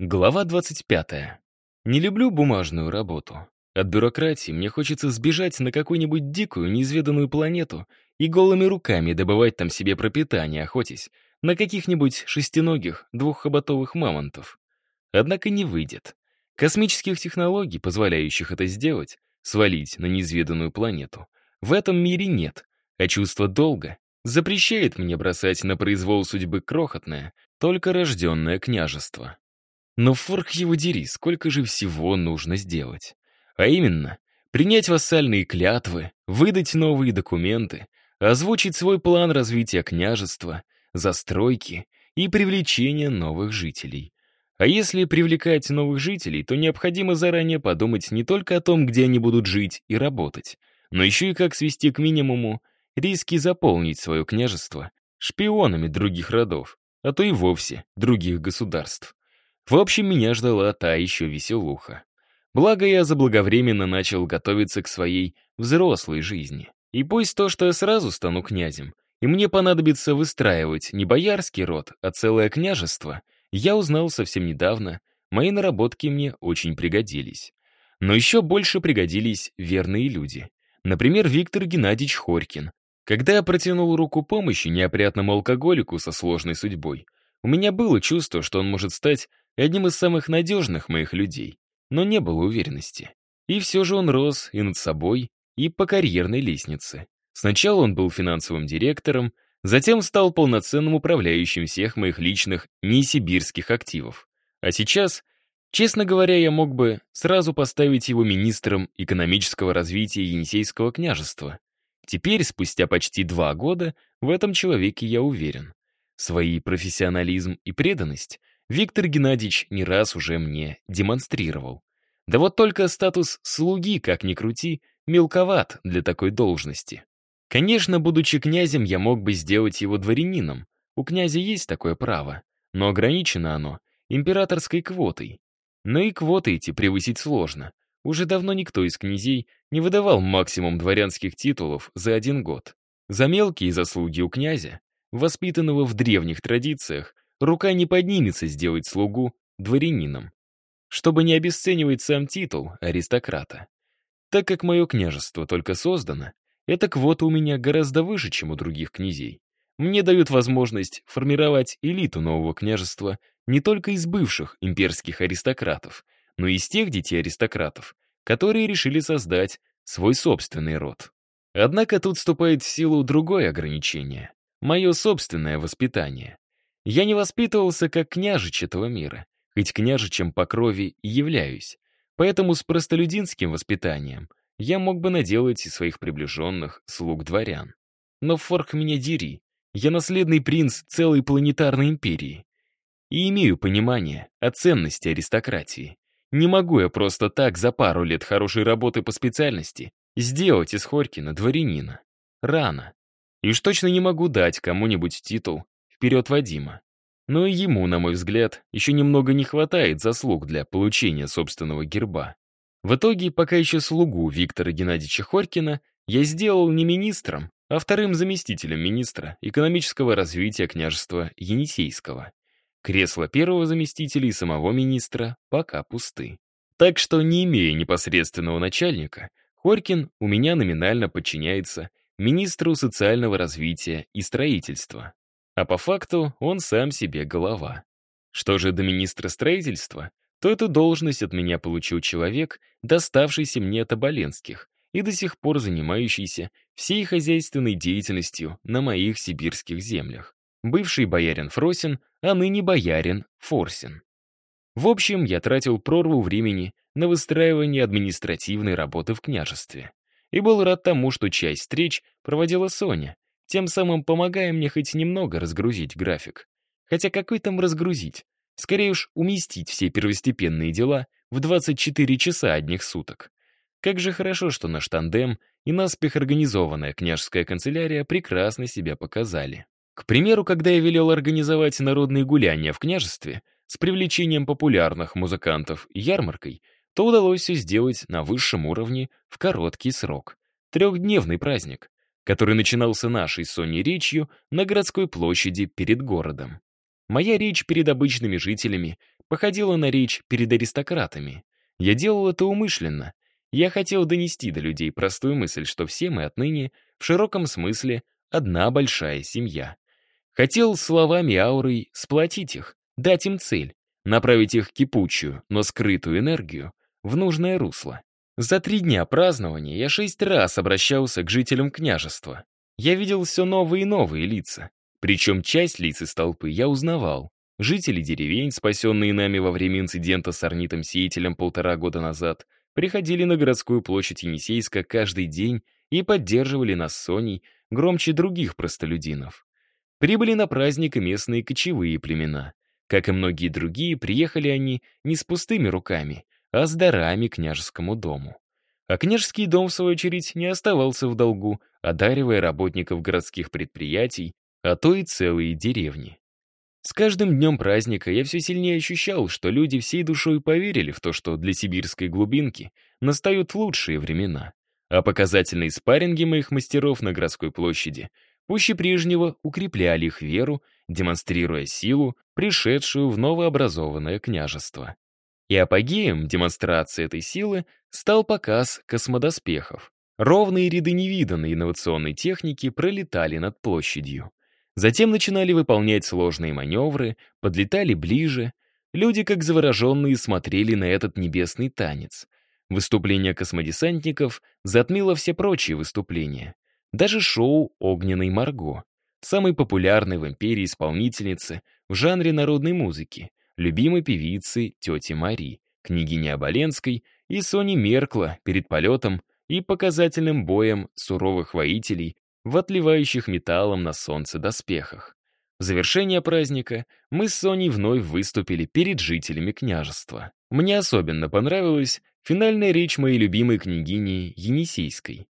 Глава 25. Не люблю бумажную работу. От бюрократии мне хочется сбежать на какую-нибудь дикую, неизведанную планету и голыми руками добывать там себе пропитание, охотясь на каких-нибудь шестиногих, двуххоботовых мамонтов. Однако не выйдет. Космических технологий, позволяющих это сделать, свалить на неизведанную планету, в этом мире нет, а чувство долга запрещает мне бросать на произвол судьбы крохотное, только рожденное княжество. Но форк его дери, сколько же всего нужно сделать. А именно, принять вассальные клятвы, выдать новые документы, озвучить свой план развития княжества, застройки и привлечения новых жителей. А если привлекать новых жителей, то необходимо заранее подумать не только о том, где они будут жить и работать, но еще и как свести к минимуму риски заполнить свое княжество шпионами других родов, а то и вовсе других государств. В общем, меня ждала та еще веселуха. Благо, я заблаговременно начал готовиться к своей взрослой жизни. И пусть то, что я сразу стану князем, и мне понадобится выстраивать не боярский род, а целое княжество, я узнал совсем недавно, мои наработки мне очень пригодились. Но еще больше пригодились верные люди. Например, Виктор Геннадьевич Хорькин. Когда я протянул руку помощи неопрятному алкоголику со сложной судьбой, у меня было чувство, что он может стать одним из самых надежных моих людей, но не было уверенности. И все же он рос и над собой, и по карьерной лестнице. Сначала он был финансовым директором, затем стал полноценным управляющим всех моих личных несибирских активов. А сейчас, честно говоря, я мог бы сразу поставить его министром экономического развития Енисейского княжества. Теперь, спустя почти два года, в этом человеке я уверен. Свои профессионализм и преданность Виктор Геннадьевич не раз уже мне демонстрировал. Да вот только статус слуги, как ни крути, мелковат для такой должности. Конечно, будучи князем, я мог бы сделать его дворянином. У князя есть такое право, но ограничено оно императорской квотой. Но и квоты эти превысить сложно. Уже давно никто из князей не выдавал максимум дворянских титулов за один год. За мелкие заслуги у князя, воспитанного в древних традициях, рука не поднимется сделать слугу дворянином. Чтобы не обесценивать сам титул аристократа. Так как мое княжество только создано, эта квота у меня гораздо выше, чем у других князей. Мне дают возможность формировать элиту нового княжества не только из бывших имперских аристократов, но и из тех детей аристократов, которые решили создать свой собственный род. Однако тут вступает в силу другое ограничение — мое собственное воспитание. Я не воспитывался как княжич этого мира, хоть княжичем по крови и являюсь, поэтому с простолюдинским воспитанием я мог бы наделать из своих приближенных слуг дворян. Но форк меня дери, я наследный принц целой планетарной империи и имею понимание о ценности аристократии. Не могу я просто так за пару лет хорошей работы по специальности сделать из Хорькина дворянина. Рано. И уж точно не могу дать кому-нибудь титул вперед Вадима. Но и ему, на мой взгляд, еще немного не хватает заслуг для получения собственного герба. В итоге, пока еще слугу Виктора Геннадьевича Хорькина я сделал не министром, а вторым заместителем министра экономического развития княжества Енисейского. Кресла первого заместителя и самого министра пока пусты. Так что, не имея непосредственного начальника, Хорькин у меня номинально подчиняется министру социального развития и строительства. А по факту он сам себе голова. Что же до министра строительства, то эту должность от меня получил человек, доставшийся мне от Оболенских и до сих пор занимающийся всей хозяйственной деятельностью на моих сибирских землях бывший боярин Фросин, а ныне боярин Форсин. В общем, я тратил прорву времени на выстраивание административной работы в княжестве. И был рад тому, что часть встреч проводила Соня, тем самым помогая мне хоть немного разгрузить график. Хотя какой там разгрузить? Скорее уж уместить все первостепенные дела в 24 часа одних суток. Как же хорошо, что наш тандем и наспех организованная княжеская канцелярия прекрасно себя показали. К примеру, когда я велел организовать народные гуляния в княжестве с привлечением популярных музыкантов и ярмаркой, то удалось все сделать на высшем уровне в короткий срок. Трехдневный праздник, который начинался нашей Соней речью на городской площади перед городом. Моя речь перед обычными жителями походила на речь перед аристократами. Я делал это умышленно. Я хотел донести до людей простую мысль, что все мы отныне, в широком смысле, одна большая семья. Хотел словами аурой сплотить их, дать им цель, направить их кипучую, но скрытую энергию в нужное русло. За три дня празднования я шесть раз обращался к жителям княжества. Я видел все новые и новые лица. Причем часть лиц из толпы я узнавал. Жители деревень, спасенные нами во время инцидента с орнитом-сеятелем полтора года назад, приходили на городскую площадь Енисейска каждый день и поддерживали нас с Соней громче других простолюдинов. Прибыли на праздник и местные кочевые племена. Как и многие другие, приехали они не с пустыми руками, а с дарами княжескому дому. А княжеский дом, в свою очередь, не оставался в долгу, одаривая работников городских предприятий, а то и целые деревни. С каждым днем праздника я все сильнее ощущал, что люди всей душой поверили в то, что для сибирской глубинки настают лучшие времена, а показательные спарринги моих мастеров на городской площади пуще прежнего укрепляли их веру, демонстрируя силу, пришедшую в новообразованное княжество. И апогеем демонстрации этой силы стал показ космодоспехов. Ровные ряды невиданной инновационной техники пролетали над площадью. Затем начинали выполнять сложные маневры, подлетали ближе. Люди, как завороженные, смотрели на этот небесный танец. Выступление космодесантников затмило все прочие выступления. Даже шоу «Огненный Марго», самой популярной в империи исполнительницы в жанре народной музыки, любимой певицы тети Мари, княгини Оболенской и Сони Меркла перед полетом и показательным боем суровых воителей в отливающих металлом на солнце доспехах. В завершение праздника мы с Соней вновь выступили перед жителями княжества. Мне особенно понравилась финальная речь моей любимой княгини Енисейской.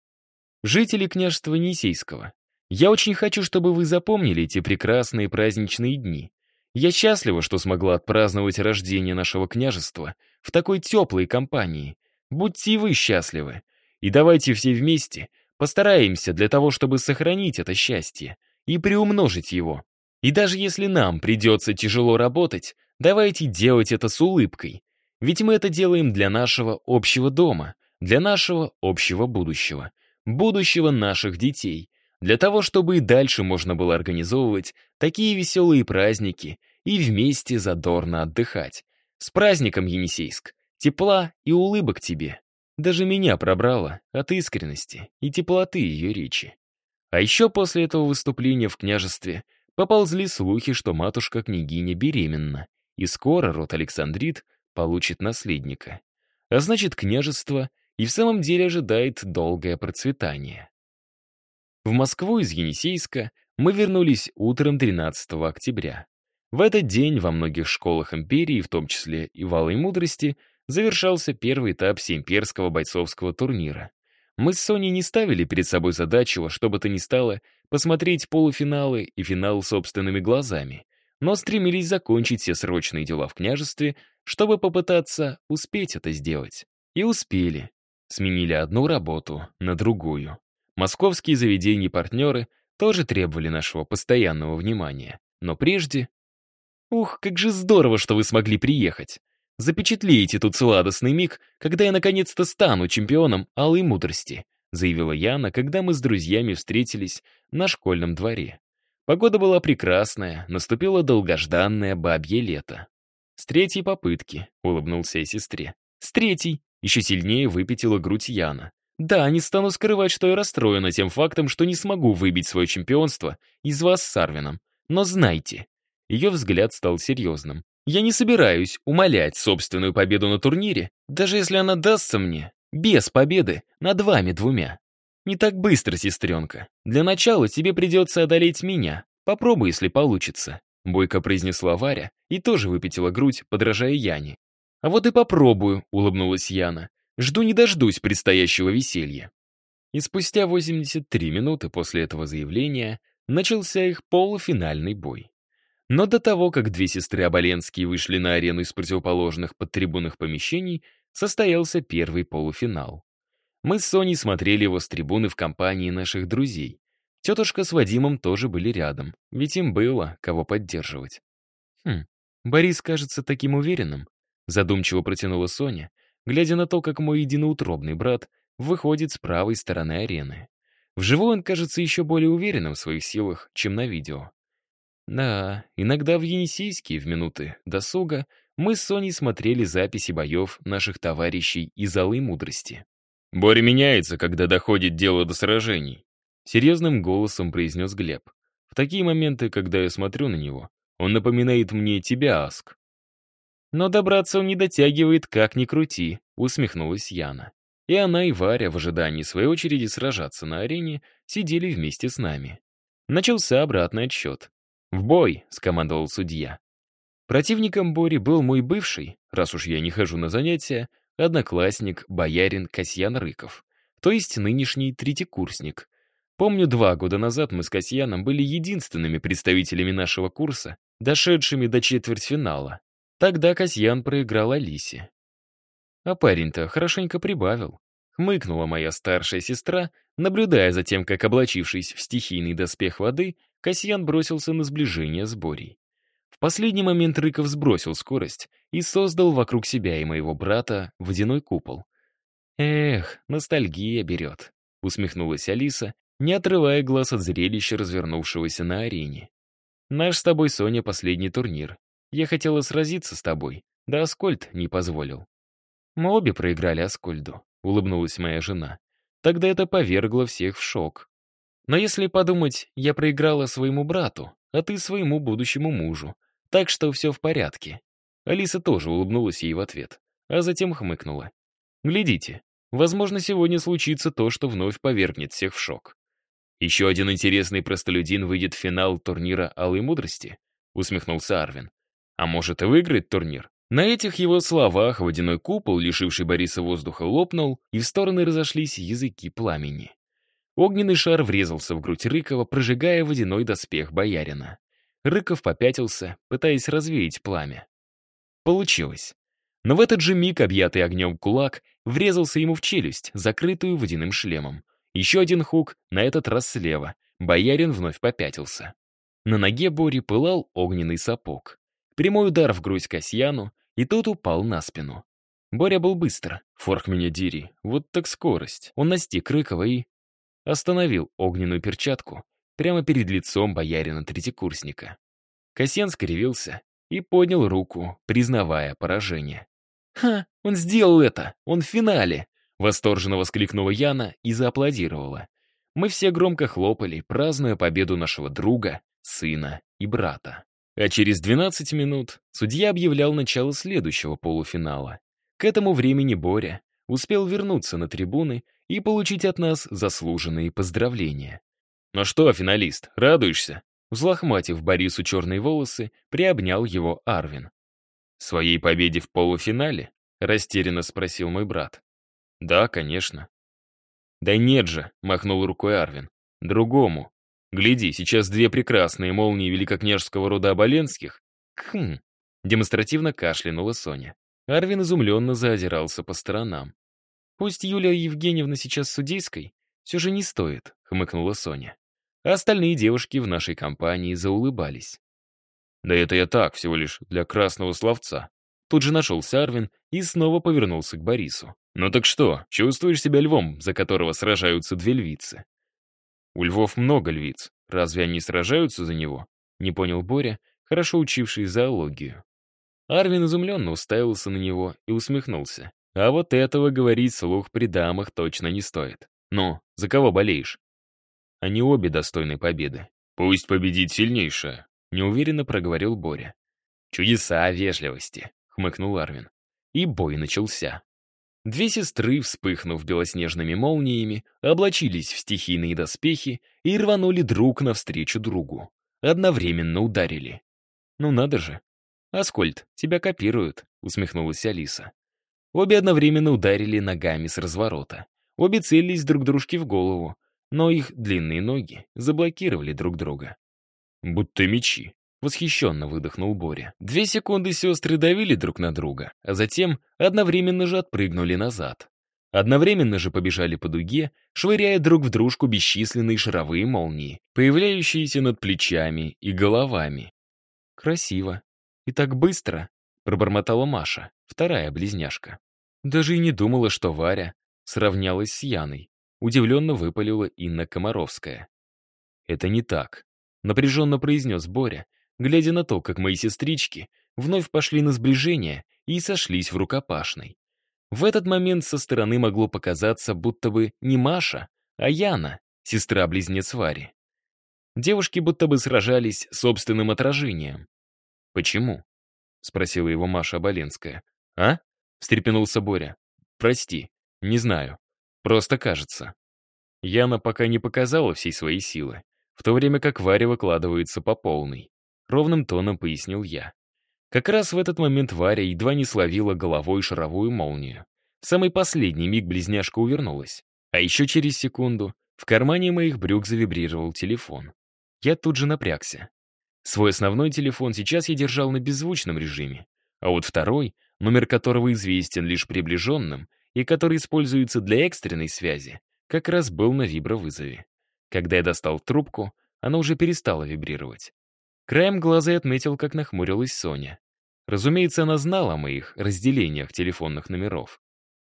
Жители княжества Енисейского, я очень хочу, чтобы вы запомнили эти прекрасные праздничные дни. Я счастлива, что смогла отпраздновать рождение нашего княжества в такой теплой компании. Будьте и вы счастливы. И давайте все вместе Постараемся для того, чтобы сохранить это счастье и приумножить его. И даже если нам придется тяжело работать, давайте делать это с улыбкой. Ведь мы это делаем для нашего общего дома, для нашего общего будущего, будущего наших детей, для того, чтобы и дальше можно было организовывать такие веселые праздники и вместе задорно отдыхать. С праздником, Енисейск! Тепла и улыбок тебе! Даже меня пробрало от искренности и теплоты ее речи. А еще после этого выступления в княжестве поползли слухи, что матушка-княгиня беременна, и скоро род Александрит получит наследника. А значит, княжество и в самом деле ожидает долгое процветание. В Москву из Енисейска мы вернулись утром 13 октября. В этот день во многих школах империи, в том числе и в Алой Мудрости, завершался первый этап всеимперского бойцовского турнира. Мы с Соней не ставили перед собой задачу, во что бы то ни стало, посмотреть полуфиналы и финал собственными глазами, но стремились закончить все срочные дела в княжестве, чтобы попытаться успеть это сделать. И успели. Сменили одну работу на другую. Московские заведения-партнеры тоже требовали нашего постоянного внимания. Но прежде... Ух, как же здорово, что вы смогли приехать. Запечатлейте тут сладостный миг, когда я наконец-то стану чемпионом алой мудрости», заявила Яна, когда мы с друзьями встретились на школьном дворе. Погода была прекрасная, наступило долгожданное бабье лето. «С третьей попытки», — улыбнулся я сестре. «С третьей», — еще сильнее выпятила грудь Яна. «Да, не стану скрывать, что я расстроена тем фактом, что не смогу выбить свое чемпионство из вас с Арвином. Но знайте». Ее взгляд стал серьезным. Я не собираюсь умолять собственную победу на турнире, даже если она дастся мне без победы над вами двумя. Не так быстро, сестренка. Для начала тебе придется одолеть меня. Попробуй, если получится. Бойко произнесла Варя и тоже выпятила грудь, подражая Яне. «А вот и попробую», — улыбнулась Яна. «Жду не дождусь предстоящего веселья». И спустя 83 минуты после этого заявления начался их полуфинальный бой. Но до того, как две сестры Оболенские вышли на арену из противоположных подтрибунных помещений, состоялся первый полуфинал. Мы с Соней смотрели его с трибуны в компании наших друзей. Тетушка с Вадимом тоже были рядом, ведь им было кого поддерживать. Хм, Борис кажется таким уверенным, задумчиво протянула Соня, глядя на то, как мой единоутробный брат выходит с правой стороны арены. Вживую он кажется еще более уверенным в своих силах, чем на видео. Да, иногда в Енисейске в минуты досуга мы с Соней смотрели записи боев наших товарищей из Алой Мудрости. «Боря меняется, когда доходит дело до сражений», — серьезным голосом произнес Глеб. В такие моменты, когда я смотрю на него, он напоминает мне тебя, Аск. Но добраться он не дотягивает, как ни крути, усмехнулась Яна. И она, и Варя, в ожидании своей очереди сражаться на арене, сидели вместе с нами. Начался обратный отсчет. «В бой!» — скомандовал судья. Противником Бори был мой бывший, раз уж я не хожу на занятия, одноклассник, боярин Касьян Рыков, то есть нынешний третьекурсник. Помню, два года назад мы с Касьяном были единственными представителями нашего курса, дошедшими до четвертьфинала. Тогда Касьян проиграл Алисе. А парень-то хорошенько прибавил. Хмыкнула моя старшая сестра, наблюдая за тем, как, облачившись в стихийный доспех воды, Касьян бросился на сближение с Борей. В последний момент Рыков сбросил скорость и создал вокруг себя и моего брата водяной купол. «Эх, ностальгия берет», — усмехнулась Алиса, не отрывая глаз от зрелища, развернувшегося на арене. «Наш с тобой, Соня, последний турнир. Я хотела сразиться с тобой, да Аскольд не позволил». «Мы обе проиграли Аскольду», — улыбнулась моя жена. Тогда это повергло всех в шок. Но если подумать, я проиграла своему брату, а ты своему будущему мужу. Так что все в порядке. Алиса тоже улыбнулась ей в ответ, а затем хмыкнула. Глядите, возможно, сегодня случится то, что вновь повергнет всех в шок. Еще один интересный простолюдин выйдет в финал турнира Алой Мудрости, усмехнулся Арвин. А может и выиграет турнир? На этих его словах водяной купол, лишивший Бориса воздуха, лопнул, и в стороны разошлись языки пламени. Огненный шар врезался в грудь Рыкова, прожигая водяной доспех боярина. Рыков попятился, пытаясь развеять пламя. Получилось. Но в этот же миг, объятый огнем кулак, врезался ему в челюсть, закрытую водяным шлемом. Еще один хук, на этот раз слева. Боярин вновь попятился. На ноге Бори пылал огненный сапог. Прямой удар в грудь Касьяну, и тот упал на спину. Боря был быстро. Форх меня дери. Вот так скорость. Он настиг Рыкова и остановил огненную перчатку прямо перед лицом боярина-третьекурсника. Касьян скривился и поднял руку, признавая поражение. «Ха, он сделал это! Он в финале!» Восторженно воскликнула Яна и зааплодировала. Мы все громко хлопали, празднуя победу нашего друга, сына и брата. А через 12 минут судья объявлял начало следующего полуфинала. К этому времени Боря успел вернуться на трибуны и получить от нас заслуженные поздравления. «Ну что, финалист, радуешься?» Взлохматив Борису черные волосы, приобнял его Арвин. «Своей победе в полуфинале?» — растерянно спросил мой брат. «Да, конечно». «Да нет же», — махнул рукой Арвин. «Другому. Гляди, сейчас две прекрасные молнии великокняжеского рода Оболенских». «Хм», — демонстративно кашлянула Соня. Арвин изумленно заозирался по сторонам. Пусть Юлия Евгеньевна сейчас судейской, все же не стоит, хмыкнула Соня. А остальные девушки в нашей компании заулыбались. Да это я так, всего лишь для красного словца. Тут же нашелся Арвин и снова повернулся к Борису. «Ну так что, чувствуешь себя львом, за которого сражаются две львицы?» «У львов много львиц. Разве они сражаются за него?» Не понял Боря, хорошо учивший зоологию. Арвин изумленно уставился на него и усмехнулся. А вот этого говорить слух при дамах точно не стоит. Ну, за кого болеешь? Они обе достойны победы. Пусть победит сильнейшая, неуверенно проговорил Боря. Чудеса вежливости, хмыкнул Арвин. И бой начался. Две сестры, вспыхнув белоснежными молниями, облачились в стихийные доспехи и рванули друг навстречу другу. Одновременно ударили. «Ну надо же!» «Аскольд, тебя копируют», — усмехнулась Алиса. Обе одновременно ударили ногами с разворота. Обе целились друг дружке в голову, но их длинные ноги заблокировали друг друга. «Будто мечи», — восхищенно выдохнул Боря. Две секунды сестры давили друг на друга, а затем одновременно же отпрыгнули назад. Одновременно же побежали по дуге, швыряя друг в дружку бесчисленные шаровые молнии, появляющиеся над плечами и головами. «Красиво», «И так быстро!» — пробормотала Маша, вторая близняшка. Даже и не думала, что Варя сравнялась с Яной. Удивленно выпалила Инна Комаровская. «Это не так», — напряженно произнес Боря, глядя на то, как мои сестрички вновь пошли на сближение и сошлись в рукопашной. В этот момент со стороны могло показаться, будто бы не Маша, а Яна, сестра-близнец Вари. Девушки будто бы сражались собственным отражением. «Почему?» — спросила его Маша Оболенская. «А?» — встрепенулся Боря. «Прости, не знаю. Просто кажется». Яна пока не показала всей своей силы, в то время как Варя выкладывается по полной. Ровным тоном пояснил я. Как раз в этот момент Варя едва не словила головой шаровую молнию. В самый последний миг близняшка увернулась. А еще через секунду в кармане моих брюк завибрировал телефон. Я тут же напрягся. Свой основной телефон сейчас я держал на беззвучном режиме, а вот второй, номер которого известен лишь приближенным и который используется для экстренной связи, как раз был на вибровызове. Когда я достал трубку, она уже перестала вибрировать. Краем глаза отметил, как нахмурилась Соня. Разумеется, она знала о моих разделениях телефонных номеров.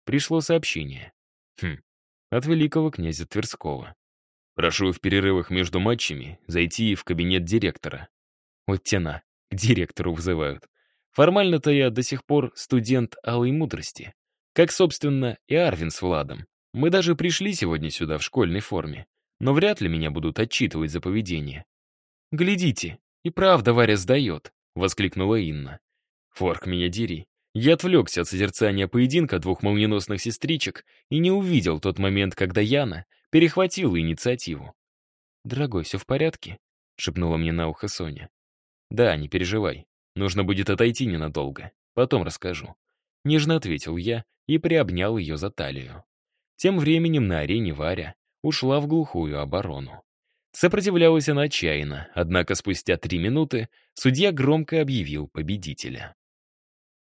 Пришло сообщение. Хм, от великого князя Тверского. Прошу в перерывах между матчами зайти в кабинет директора. Вот тена, к директору вызывают. Формально-то я до сих пор студент алой мудрости. Как, собственно, и Арвин с Владом. Мы даже пришли сегодня сюда в школьной форме. Но вряд ли меня будут отчитывать за поведение. «Глядите, и правда Варя сдает», — воскликнула Инна. «Форк, меня дери. Я отвлекся от созерцания поединка двух молниеносных сестричек и не увидел тот момент, когда Яна перехватила инициативу. «Дорогой, все в порядке?» — шепнула мне на ухо Соня. «Да, не переживай. Нужно будет отойти ненадолго. Потом расскажу». Нежно ответил я и приобнял ее за талию. Тем временем на арене Варя ушла в глухую оборону. Сопротивлялась она отчаянно, однако спустя три минуты судья громко объявил победителя.